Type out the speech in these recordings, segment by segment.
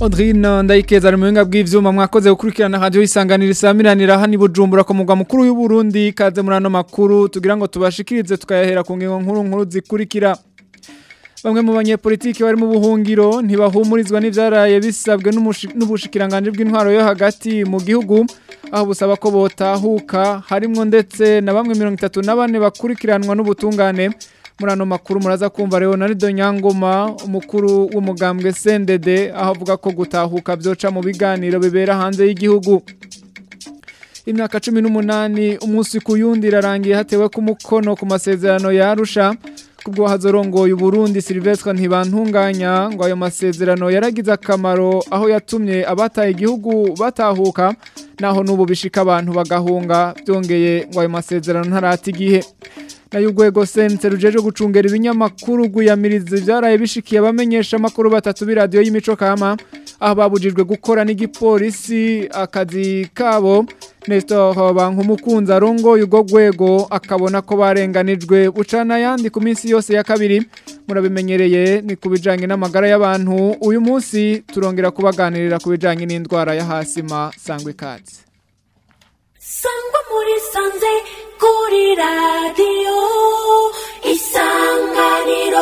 Odrina ndayikeza muhinga bw'ivyuma mwakoze gukurikirana radio isanganira isamiranira hani bujumbura ko mugwa mukuru y'u Burundi kaze murano makuru tugira ngo tubashikirize tukayahera ku ngingo nkuru nkuru zikurikira Bamwe mu banyepolitiki bari mu buhungiro ntibahumurizwa n'ivyaraye bisabwe n'ubushikiranganje bw'intwaro yo hagati mu gihugu aho busaba ko botahuka harimwo ndetse na bamwe mirongo itatu na bane bakurikiranwa n'ubutungane Murano ano makuru muraza kumva Leonardo Nyangoma umukuru w'umugambwe Sendede aho avuga ko gutahuka byoca mu biganiro bibera hanze y'igihugu imyaka cumi n'umunani umunsi ku yundi irarangiye hatewe ku mukono ku masezerano yarusha kubwo hazorongoye Burundi silvestre ntibantunganya ngo ayo masezerano yaragize akamaro aho yatumye abataye igihugu batahuka naho n'ubu bishika abantu bagahunga byongeye ngo ayo masezerano ntarati igihe urwego sense rujeje gucungera ibinyamakuru guyamiriza ibyaraye bishikiye abamenyesha amakuru batatu b'iradiyo y'imico kama aho babujijwe gukora n'igipolisi akazi kabo nesitoho bankumukunzi arongoye urwo rwego akabona ko barenganijwe ucana ayandi ku minsi yose ya kabiri murabimenyereye ni ku bijyanye n'amagara y'abantu uyu munsi turongera kubaganirira ku bijyanye n'indwara ya hasima sangwa ikatsi sangwa muri sanze 우리 라디오 이상가니로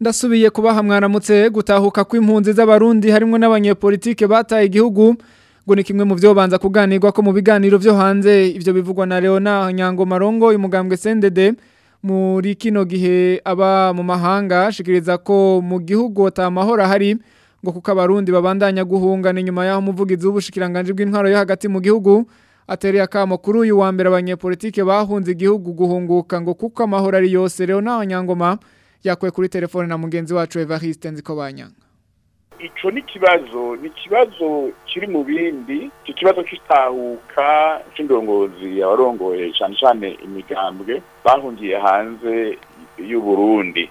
ndasubiye kubaha mwaramutse gutahuka kw'impunzi z'abarundi harimo n'abanyepolitike bataye igihugu ngo ni kimwe mu byo banza kuganirwa ko mu biganiro byo hanze ibyo bivugwa na Leona Nyango Marongo umugambwe Sendede muri kino gihe aba mu mahanga ashikiriza ko mu gihugu atamahoro ahari ngo kuko abarundi babandanya guhunga ni nyuma y'aho umuvugizi w'ubushikiranganje bw'intwaro yo hagati mu gihugu atereye akamo kuri uyu wa mbere abanyepolitike bahunze igihugu guhunguka ngo kuko amahoro ari yose rero n'abanyangoma yakuye kuri telefone na mugenzi wacu Evariste Nzikobanyanga ico ni kibazo ni kibazo kiri mu bindi cyo kibazo kitahuka cy'indongozi abarongoye cyane cyane imigambwe bahungiye hanze y'uburundi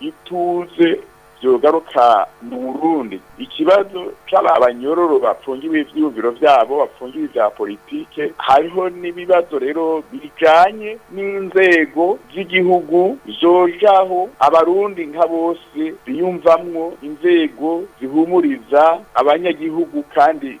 ituze byogaruka mu burundi ikibazo cyaba cy'abanyororo bapfungiwe ibyiyumviro byabo bapfungiwe ibya politiki hariho n'ibibazo rero bijyanye n'inzego z'igihugu zojaho abarundi nka bose biyumvamwo inzego zihumuriza abanyagihugu kandi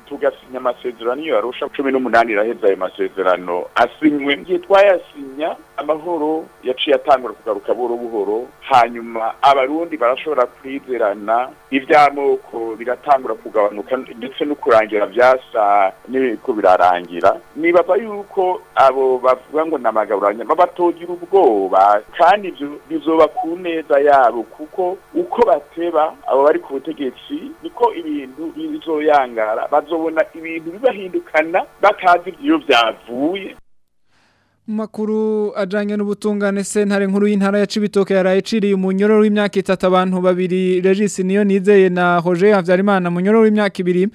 tugasinya amasezerano iyo yarusha cumi n'umunani iraheza ayo masezerano asinywe igihe twayasinya amahoro yaciye atangira kugaruka buhoro buhoro hanyuma abarundi barashobora kwizerana iby'amoko biratangura kugabanuka ndetse no kurangira byasa n'ibiko birarangira nibaza yuko abo bavuga ngo ni amagaburanya babatogira ubwoba kandi ibyo bizoba ku neza yabo kuko uko bateba abo bari ku butegetsi niko ibintu bizoyangara bazobona ibintu bibahindukana batazi ibyo byavuye makuru ajyanye n'ubutungane sentare nkuru y'intara ya Cibitoke yarayiciriye umunyoro w'imyaka itatu abantu babiri regisi niyo nizeye na hoje habyarimana munyororo w'imyaka ibiri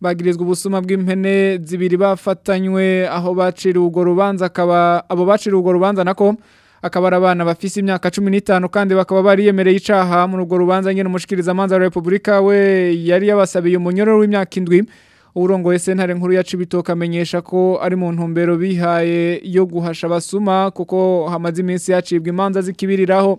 bagirizwa ubusuma bw'impene zibiri bafatanywe aho bacira urwo rubanza akaba abo bacira urwo rubanza nako akaba ari abana bafise imyaka cumi n'itanu kandi bakaba bariyemereye icaha muri urwo rubanza nyine amanza wa repubulika we yari yabasabiye umunyororo w'imyaka indwi urongoye sentare nkuru ya Cibitoke amenyesha ko ari mu ntumbero bihaye yo guhasha abasuma kuko hamaze iminsi yacibwa imanza zikibiriraho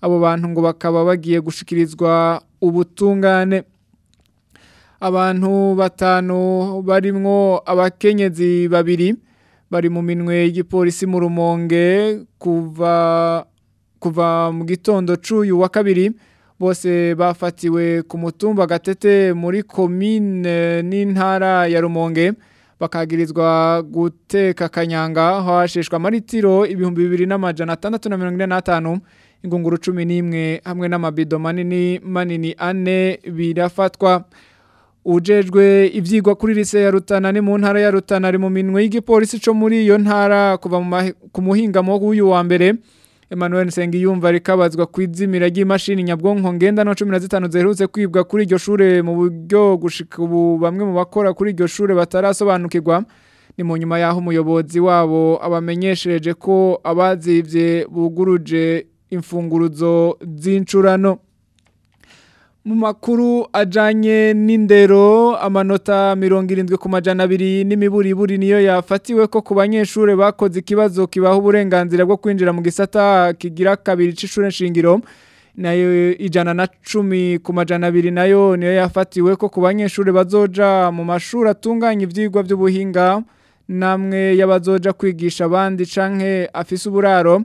abo bantu ngo bakaba bagiye gushikirizwa ubutungane abantu batanu barimo abakenyezi babiri bari mu minwe y'igipolisi mu rumonge kuva kuva mu gitondo cy'uyu wa kabiri bose bafatiwe ku mutumba gatete muri komine n'intara ya rumonge bakagirizwa guteka kanyanga hasheshwa maritiro, ibihumbi bibiri n'amajana atandatu na mirongo ine n'atanu ingunguru cumi n'imwe hamwe n'amabido manini manini ane birafatwa ujejwe ibyigwa kuri lise ya rutana ni mu ntara ya rutana ari mu minwe y'igipolisi cyo muri iyo ntara kuva ku muhingamo w'uyu wa mbere Emmanuel Nsengiyumva rikabazwa abazwa ku izimira ry'imashini nyabwonko ngendanwa cumi na zitanu ziherutse kwibwa kuri iryo shure mu buryo gushika ubu bamwe mu bakora kuri iryo shure batarasobanukirwa ni mu nyuma y'aho umuyobozi wabo abamenyeshereje ko abazibye buguruje imfunguruzo z'incurano mu makuru ajyanye n'indero amanota mirongo irindwi ku majana abiri n'imiburiburi niyo yafatiwe ko ku banyeshuri bakoze ikibazo kibaha uburenganzira bwo kwinjira mu gisata kigira kabiri cy'ishuri nshingiro nayo ijana na cumi ku majana abiri nayo niyo yafatiwe ko ku banyeshuri bazoja mu mashuri atunganya ibyigwa by'ubuhinga namwe y'abazoja kwigisha abandi canke afise uburaro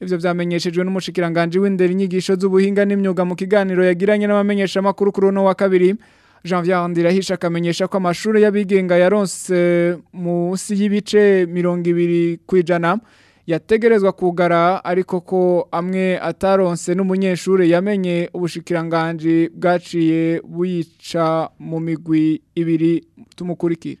Ibyo byamenyeshejwe n'umushikiranganje w'indero inyigisho z'ubuhinga n'imyuga mu kiganiro yagiranye n'abamenyesha makuru kuri uno wa kabiri. Jean Janvier Ndirahisha akamenyesha ko amashuri y'abigenga yaronse eh, munsi y'ibice mirongo 200 kwijana yategerezwa kugara ariko ko amwe ataronse n'umunyeshuri yamenye ubushikiranganji bwaciye buyica mu migwi ibiri tumukurikira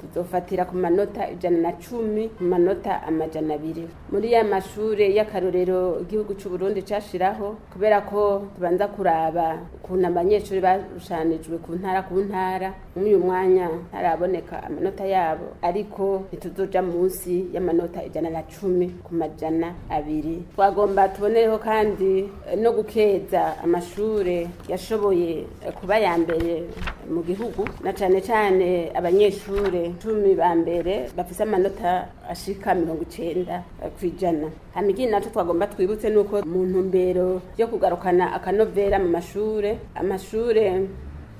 tuzofatira ku manota ijana na cumi ku manota amajana abiri muri ya mashure y'akarorero igihugu c'uburundi cashiraho kubera ko tubanza kuraba ukuntu abanyeshuri barushanijwe ku ntara ku ntara muri mwanya ntaraboneka amanota yabo ariko ntituzoja munsi y'amanota ijana na cumi ku majana abiri twagomba tubonereho kandi eh, no gukeza amashure yashoboye eh, kuba ya mbere mu gihugu na cane cane abanyeshure icumi ba mbere bafise amanota ashika mirongo icenda eh, kwijana ijana hama ikindi naco twagomba twibutse nuko mu ntumbero yo kugarukana akanovera mu mashure amashure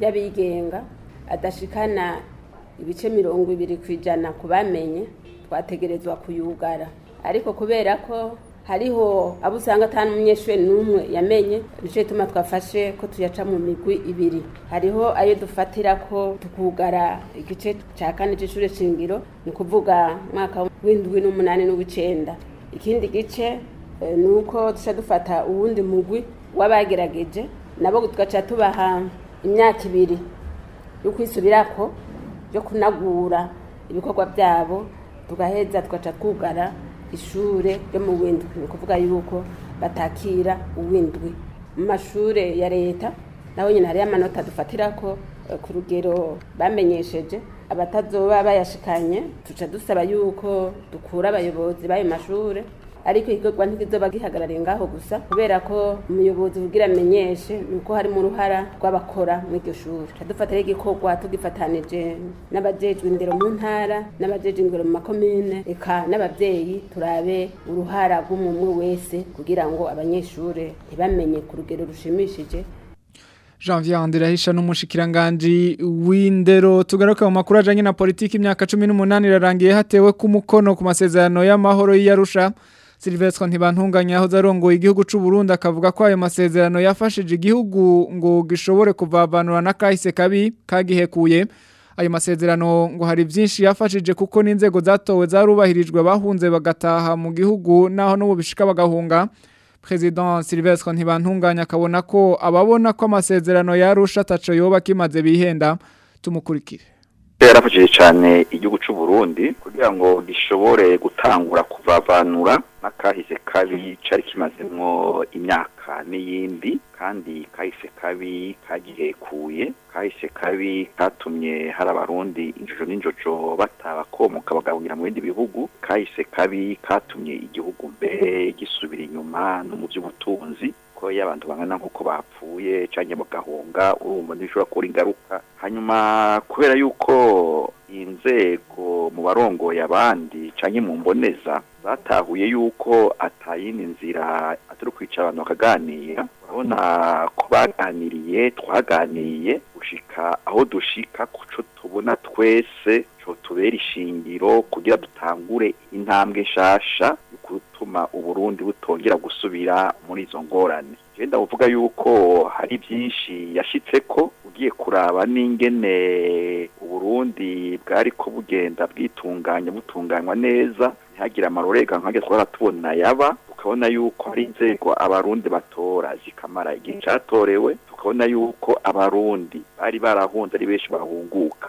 y'abigenga adashikana ibice mirongo ibiri ku kubamenye twategerezwa kuyugara ariko kubera ko hariho abo usanga atari umunyeshuri n'umwe yamenye nicyo gituma twafashe ko tuyaca mu migwi ibiri hariho ayo dufatira ko tukugara igice cya kane cy'ishuri shingiro ni ukuvuga umwaka w'indwi n'umunani n'uw'icyenda ikindi gice eh, ni uko duca dufata uwundi mugwi w'abagerageje nabo tugaca tubaha imyaka ibiri yo ko yo kunagura ibikorwa byabo tugaheza tugaca twugara ishure ryo mu windwi ni ukuvuga yuko batakira uwindwi mu mashure ya leta naho nyine hariyo amanota dufatirako eh, ku rugero bamenyesheje abatazoba bayashikanye tuca dusaba yuko dukura abayobozi b'ayo mashure ariko igikorwa ntikizoba gihagarariye ngaho gusa kubera ko umuyobozi ugira amenyeshe ni uko harimo uruhara rw'abakora muri iryo shuri dufatiraho igikorwa tugifatanije n'abajejwe indero mu ntara n'abajejwe indero mu makomine reka n'ababyeyi turabe uruhara rw'umuntu wese kugira ngo abanyeshuri ntibamenye ku rugero rushimishije Janvier Andirahisha n’umushikiranganji w'indero tugaruka mu makuru ajanye na politiki imyaka cumi 18 irarangiye hatewe ku mukono ku masezerano y'amahoro y'Arusha Silvestre Ntibantunganya aho zarongoye igihugu cy'u Burundi akavuga ko ayo masezerano yafashije igihugu ngo gishobore kuvabanura na kahise kabi kagihekuye ayo masezerano ngo hari byinshi yafashije kuko n'inzego zatowe zarubahirijwe bahunze bagataha mu gihugu naho n'ubu bishika bagahunga President Silvestre Ntibantunganya akabona ko ababona ko amasezerano yarusha ataco yoba kimaze bihenda tumukurikire yarafashije cyane igihugu cy'u Burundi kugira ngo gishobore gutangura kuvavanura n'akahise kabi cyari kimazemo imyaka n'iyindi kandi kahise kabi kagihekuye kahise kabi katumye hari abarundi injojo n'injojo batabakomoka bagahungira mu bindi bihugu kahise kabi katumye igihugu mbere gisubira inyuma no mu by'ubutunzi ko iyo abantu bangana nk'uko bapfuye cyangwa bagahunga urumva ntibishobora kubura ingaruka hanyuma kubera yuko inzego mu barongoye abandi cyangwa mu mboneza batahuye yuko atayindi nzira atari kwica abantu bakaganira urabona ko baganiriye twaganiriye gushika aho dushika kuco tubona twese cyo tubera ishingiro kugira dutangure intambwe nshasha bituma uburundi butongera gusubira muri izo ngorane genda uvuga yuko hari byinshi yashyitse ko ugiye kuraba n'ingene uburundi bwari ko bugenda bwitunganya butunganywa neza ntihagire amarorega nk'ayo twaratubona yaba tukabona yuko hari inzego abarundi batora zikamara igihe cyatorewe tukabona yuko abarundi bari barahunze ari benshi bahunguka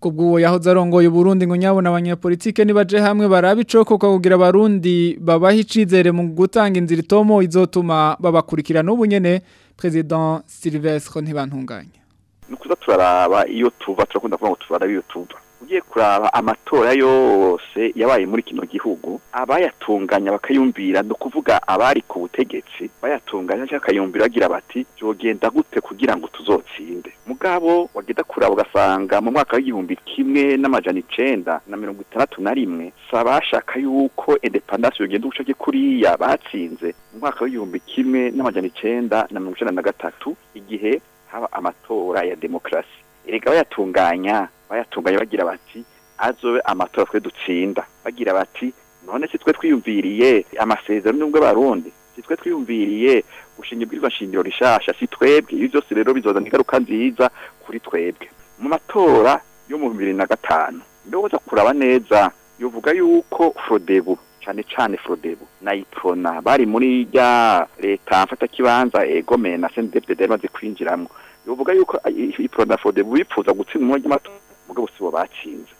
kubwo yahoze arongoye Burundi ngo nyabona abanyapolitike nibaje hamwe baraba icokoka kugira abarundi babaha icizere mu gutanga inzira itomo izotuma babakurikirana n'ubu nyene perezida silvestre ntibantunganye ni ukuza iyo tuva turakunda kuvuga ngo turaraba iyo tuba ugiye kuraba amatora yose yabaye muri kino gihugu abayatunganya bakayumvira ni ukuvuga abari ku butegetsi bayatunganya cyangwa akayumvira agira bati byogenda gute kugira ngo tuzotsinde mugabo wagenda kuraba ugasanga mu mwaka w'igihumbi kimwe n'amajana icenda na mirongo itandatu na rimwe si abashaka yuko independance yogenda ubushake kuriya batsinze mu mwaka w'igihumbi kimwe n'amajana icenda na mirongo icenda na gatatu igihe haba amatora ya demokarasi erega bayatunganya bayatunganye bagira bati azobe amatora twe dutsinda bagira bati none si twe twiyumviriye amasezerano n'ubwo barundi si twe twiyumviriye gushinga ibwirizwa shingiro rishasha si twebwe ibyo byose rero bizozana ingaruka nziza kuri twebwe mu matora yo mu bibiri na gatanu ndoza kuraba neza yuvuga yuko frodebu cyane cyane frodebu na iprona bari muri rya leta mfatakibanza egome na sendepte bamaze kwinjiramo yovuga yuko iprona frodebu bifuza gutsinda mu ry'amatora mugabo sibo bacinze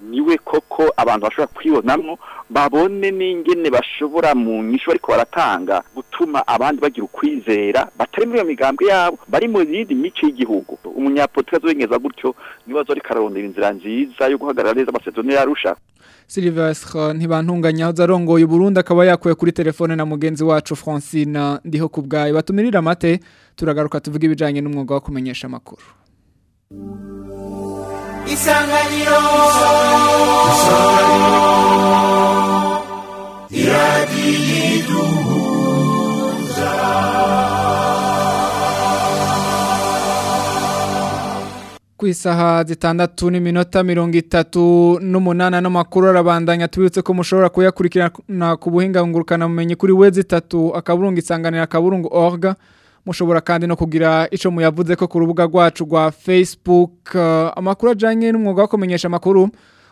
niwe koko abantu bashobora kwibonamo babone n'ingene bashobora mu nyishyu ariko baratanga gutuma abandi bagira ukwizera batari muri iyo migambwe yabo bari mu yindi mico y'igihugu umunyapolitiki azengeza gutyo niba ariko ararondera inzira nziza yo guhagarara neza amasezerano yarusha Sylvain ntibantunganya aho arongoye Burundi akaba yakuye kuri telefone na mugenzi wacu Francine ndiho kubgaye batumirira amate turagaruka tuvuga ibijanye n'umwuga wo kumenyesha amakuru Isanganiro Isanganiro Iradi ku isaha zitandatu n'iminota mirongo itatu n'umunani ano makuru arabandanya tubibutse ko mushobora kuyakurikirana ku bumenyi kuri wezi itatu akaburungu isanganira akaburungu org mushobora kandi no kugira icyo muyavuze ko ku rubuga rwacu rwa facebook eh, amakuru ajyanye n'umwuga wo kumenyesha amakuru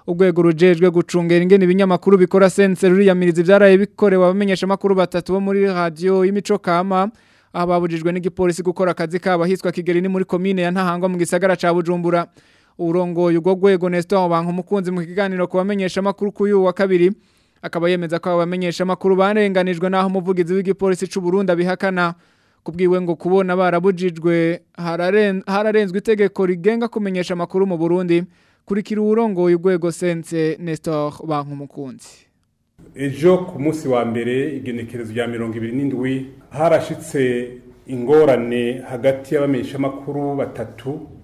urwego rujejwe gucungera ingene ibinyamakuru bikora sensor sense ruriyamiriza ibyaraye bikorewe abamenyesha amakuru batatu bo muri radio y'imico kama ababujijwe n'igipolisi gukora akazi kabo hitwa Kigeli ni muri komine ya Ntahangwa mu gisagara ca Bujumbura urongoye ubwo gwego Nestor banka umukunzi mu kiganiro kubamenyesha makuru kuyu wa kabiri akaba yemeza ko abamenyesha makuru barenganijwe naho umuvugizi w'igipolisi c'u Burundi bihakana kubwiwe ngo kubona barabujijwe hararenzwe itegeko rigenga kumenyesha amakuru mu Burundi kurikira urongoye ugwego sense Nestor umukunzi ejo ku munsi wa mbere igenekerezo rya mirongo ibiri n'indwi harashyitse ingorane hagati y'abamenyeshamakuru batatu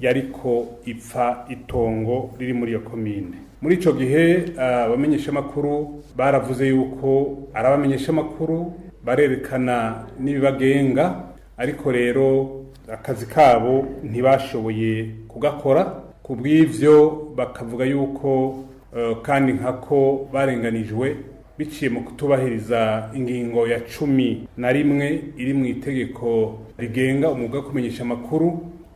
yariko ipfa itongo riri muri iyo komine muri icyo gihe ah, abamenyeshamakuru baravuze yuko ari abamenyeshamakuru barerekana n'ibibagenga ariko rero akazi kabo ntibashoboye kugakora ku bw'ibyo bakavuga yuko eh, kandi nkako barenganijwe biciye mu kutubahiriza ingingo ya cumi na rimwe iri mu itegeko rigenga umwuga wo kumenyesha amakuru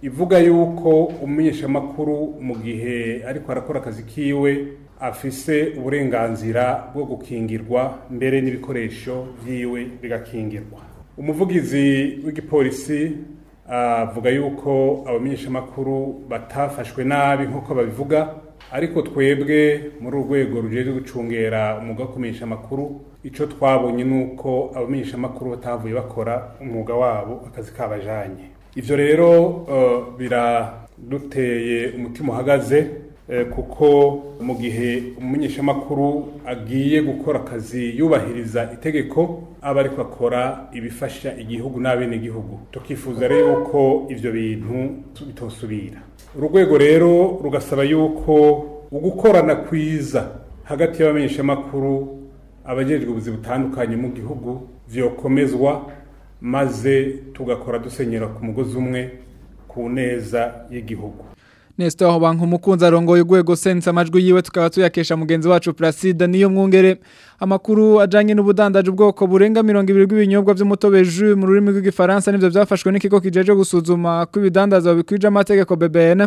ivuga yuko umenyeshamakuru mu gihe ariko arakora akazi kiwe afise uburenganzira bwo gukingirwa mbere n'ibikoresho byiwe bigakingirwa umuvugizi w'igipolisi ah, avuga yuko abamenyeshamakuru batafashwe nabi nk'uko babivuga ariko twebwe muri urwego rujejwe gucungera umwuga wo kumenyesha amakuru icyo twabonye ni uko abamenyeshamakuru batavuye bakora umwuga wabo akazi kabajanye ibyo rero uh, biraduteye umutima uhagaze uh, kuko mu gihe umumenyeshamakuru agiye gukora akazi yubahiriza itegeko aba ariko akora ibifasha igihugu n'abenegihugu tukifuza rero ko ibyo bintu bitosubira urwego rero rugasaba yuko ugukorana kwiza hagati y'abamenyeshamakuru abajejwe ubuzi butandukanye mu gihugu vyokomezwa maze tugakora dusenyera ku mugozi umwe ku neza y'igihugu nesita aho banki umukunzi arongoye urwego sense amajwi yiwe tukaba tuyakesha mugenzi wacu Placide niyo mwungere amakuru ajyanye n'ubudandaji ubwoko burenga mirongo ibiri bw'ibinyobwa by'umutobe mu rurimi rw'igifaransa nibyo byafashwe n'ikigo kijeje gusuzuma ko ibidandaza bikwije amategeko BBN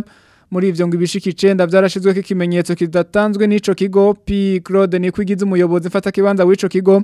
muri ibyo ngo ibishika icenda byarashizweko ikimenyetso kidatanzwe n’icyo kigo P Claude niko umuyobozi ufata kibanza w'ico kigo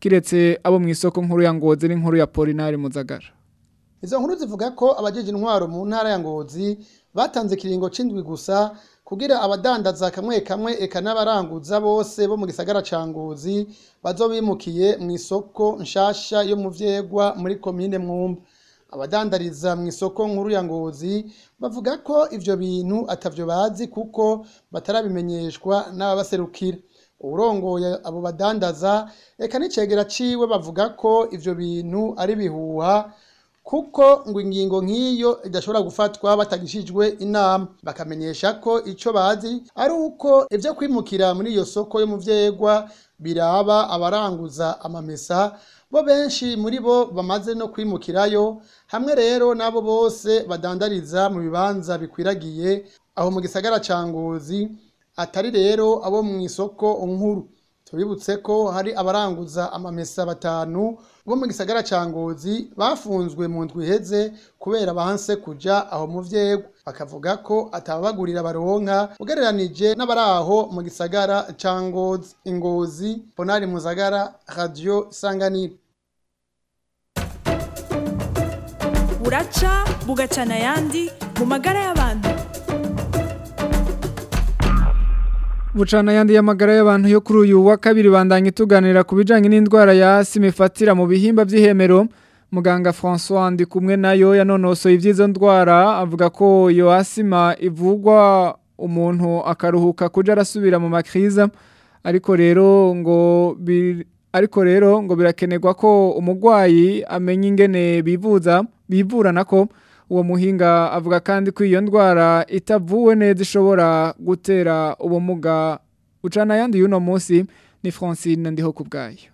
kiretse abo mu isoko nkuru ya ngozi n'inkuru ya polinari muzagara izo nkuru zivuga ko abajeje intwaro mu ntara ya ngozi batanze ikiringo c'indwi gusa kugira abadandaza kamwe kamwe eka n'abaranguza bose bo mu gisagara ca ngozi bazobimukiye mu isoko nshasha yo mu vyegwa muri komine mwumba abadandariza mu isoko nkuru ya ngozi bavuga ko ibyo bintu atavyo bazi kuko batarabimenyeshwa n'ababaserukira urongoye abo badandaza reka n'icegera ciwe bavuga ko ivyo bintu ari bihuha kuko ngo ingingo nk'iyo idashobora gufatwa batagishijwe inama bakamenyesha ko icyo bazi ari uko ibyo kwimukira muri iyo soko y’umubyegwa biraba abaranguza amamesa bo benshi muri bo bamaze no kwimukirayo hamwe rero n'abo bose badandariza mu bibanza bikwiragiye aho mu gisagara ca Ngozi atari rero abo mu isoko nkuru tubibutse ko hari abaranguza amamesa batanu bo mu gisagara ca Ngozi bafunzwe mu ndwi iheze kubera bahanse kujya aho mu vyegwa bakavuga ko atabagurira baronka ugereranije n'abaraho mu gisagara ca Ngozi Ingozi Bonari Muzagara Radio Sanganiro buraca bugacana ayandi mu magara y'abantu bucana ayandi y'amagara y'abantu yo kuri uyu wa kabiri bandanye tuganira ku bijyanye n'indwara ya asima mu bihimba by'ihemero muganga francois ndi kumwe nayo yanonosoye iby'izo ndwara avuga ko iyo asima ivugwa umuntu akaruhuka kujya arasubira mu makiriza ariko rero ngo ariko rero ngo birakenerwa ko umurwayi amenya ingene bivuza bivura ko. uwo muhinga avuga kandi ko iyo ndwara itavuwe neza ishobora gutera ubumuga ucana ayandi y'uno munsi ni francine ndiho ku bwayo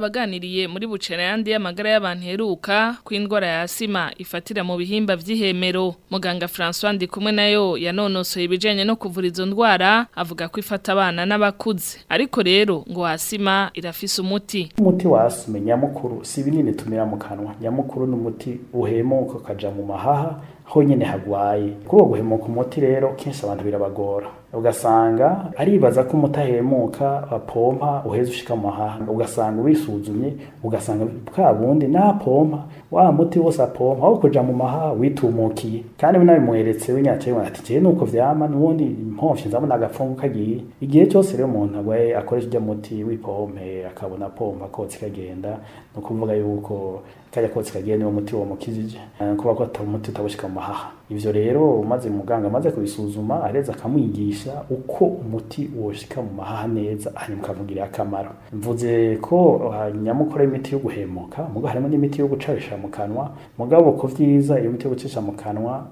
baganiriye muri bucera yandi y'amagara y'abantu heruka ku indwara ya asima ifatira mu bihimba by'ihemero muganga François ndi kumwe nayo yanonosoye ibijyanye no kuvura izo ndwara avuga ko ifata abana n'abakuze ariko rero ngo asima irafise umuti muti wa asima nyamukuru si binini tumira mu kanwa nyamukuru ni umuti uhemuka ukaja mu mahaha honyine hagwaye kuri uwo guhemuka umuti rero kenshi abantu birabagora ugasanga aribaza ko umutahemuka apompa uheze ushika mu ugasanga wisuzumye ugasanga bwa bundi napompa wa muti wose apompa aho kuja mu maha witumukiye kandi we nabimuheretse we nyacewe ati jewe nuko vyama n'ubundi impomvyi nzabona agapfungu kagiye igihe cyose rero umuntu agwaye akoresha ujya muti w'ipompe akabona pompa kotsi kagenda ni ukuvuga yuko kajya kose kagiye niwo muti uwo mukijije eh, kuba ko umuti utabushyika mu mahaha ibyo rero maze muganga amaze kubisuzuma areza akamwigisha uko umuti woshika mu mahaha neza hanyuma ukamugirira akamaro mvuze ko eh, nyamukora imiti yo guhemuka mugabo harimo n'imiti yo gucarisha mu kanwa mugabo ko byiza iyo miti yo gucisha mu kanwa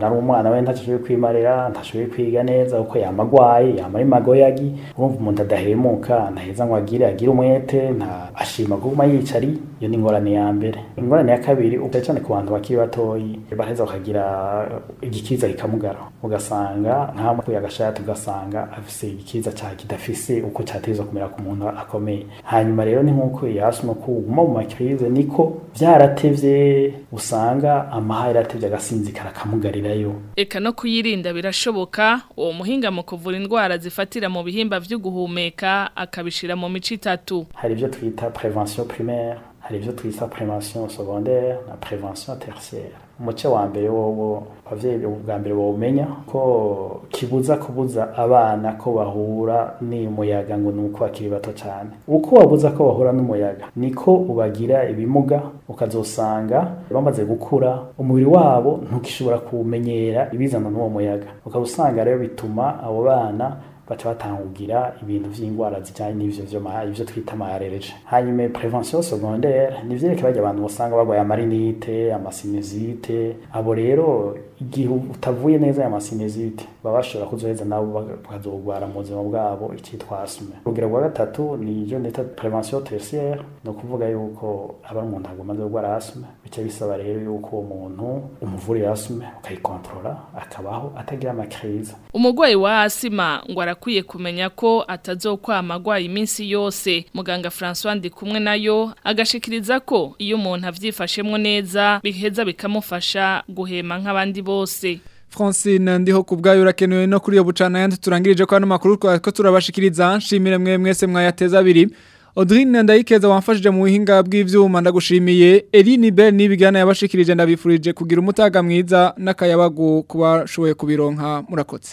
nari umwana we ntacyo ashoboye kwimarira ntashoboye kwiga neza kuko yamagwaye yamara magoyagi urumva umuntu adahemuka ntaheza ngo agire agire umwete nta ashima guma yicari iyo ni ingorane ya mbere ingorane ya kabiri ubwo cyane ku bantu bakiri batoyi baraheza bakagira igikiza kikamugara ugasanga nkamukuye agashati ugasanga afise igikiza cya kidafise uko cyateza kumera ku muntu akomeye hanyuma rero ni nk'uko yasuma ko uguma mu makirize niko byaratevye usanga amahari atevye agasinzikara akamugarirayo Reka no kuyirinda birashoboka uwo muhinga mu kuvura indwara zifatira mu bihimba vy'uguhumeka akabishira mu mico itatu hari ibyo twita prevention primaire hari twita prevention secondaire na prevention tertiaire umuce wa mbere wowo abavyeyi bwa mbere bawumenya ko kibuza kubuza abana ko bahura n'umuyaga ngo ni uko bakiri bato cyane uko wabuza ko bahura n'umuyaga niko ubagira ibimuga ukazosanga bamaze gukura umubiri wabo ntukishobora kuwumenyera ibizana n'uwo muyaga ukaba usanga rero bituma abo bana baca batangugira ibintu by'indwara zijyanye n'ibyo ibyo twita amayarereje hanyuma prevention secondaire ni vyerekeye barya abantu usanga bagwaye amarinite amasinezite abo rero igihe utavuye neza aya masinezite baba bashobora kuzoheza nabo bakazogwara mu buzima bwabo icyitwa asima urugero rwa gatatu ni ibyo nita prevention tertiaire ni ukuvuga yuko aba umuntu ntabwo amaze gukora asima bice bisaba rero yuko uwo muntu umuvurira asima ukayikontorora akabaho atagira amakiriza umurwayi wa asima ngo arakwiye kumenya ko atazokwama agwaye iminsi yose muganga François ndi kumwe nayo agashikiriza ko iyo umuntu abyifashemo neza biheza bikamufasha guhema nk'abandi bose francine ndiho ku bwayo urakenewe no kuri iyo bucana yandi turangirije kwa hano makuru ko turabashikiriza nshimire mwe mwese mwayateza abiri Audrine ndayikeza wamfashije mu buhinga bw'ivyuma ndagushimiye Eline Bell nibigana yabashikirije ndabifurije kugira umutaga mwiza n'akayabagu kubashoboye kubironka murakotse